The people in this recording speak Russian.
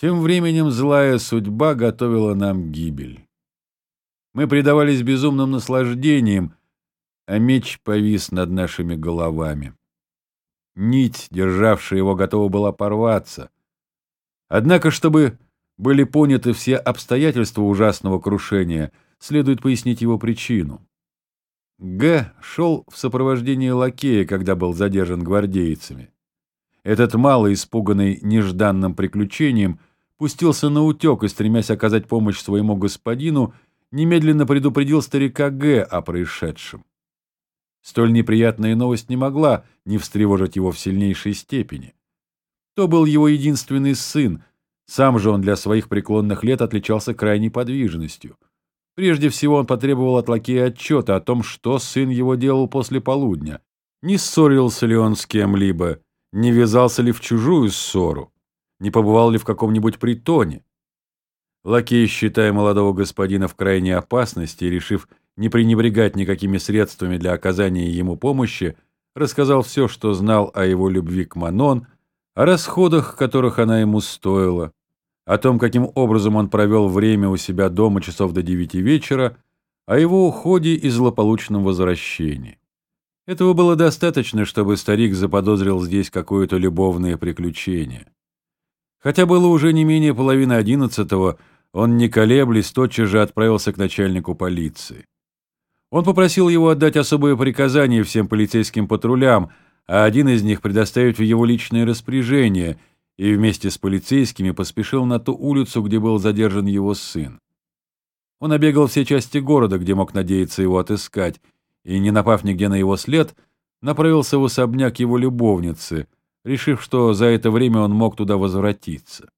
Тем временем злая судьба готовила нам гибель. Мы предавались безумным наслаждениям, а меч повис над нашими головами. Нить, державшая его, готова была порваться. Однако, чтобы были поняты все обстоятельства ужасного крушения, следует пояснить его причину. Г. шел в сопровождении лакея, когда был задержан гвардейцами. Этот мало испуганный нежданным приключением пустился на утек и, стремясь оказать помощь своему господину, немедленно предупредил старика Г. о происшедшем. Столь неприятная новость не могла не встревожить его в сильнейшей степени. То был его единственный сын, сам же он для своих преклонных лет отличался крайней подвижностью. Прежде всего он потребовал от лакея отчета о том, что сын его делал после полудня. Не ссорился ли он с кем-либо, не ввязался ли в чужую ссору, не побывал ли в каком-нибудь притоне. Лакей, считая молодого господина в крайней опасности решив не пренебрегать никакими средствами для оказания ему помощи, рассказал все, что знал о его любви к Манон, о расходах, которых она ему стоила, о том, каким образом он провел время у себя дома часов до девяти вечера, о его уходе и злополучном возвращении. Этого было достаточно, чтобы старик заподозрил здесь какое-то любовное приключение. Хотя было уже не менее половины одиннадцатого, он, не колеблясь, тотчас же отправился к начальнику полиции. Он попросил его отдать особое приказание всем полицейским патрулям, а один из них предоставить в его личное распоряжение, и вместе с полицейскими поспешил на ту улицу, где был задержан его сын. Он обегал все части города, где мог надеяться его отыскать, и, не напав нигде на его след, направился в особняк его любовницы, решив, что за это время он мог туда возвратиться.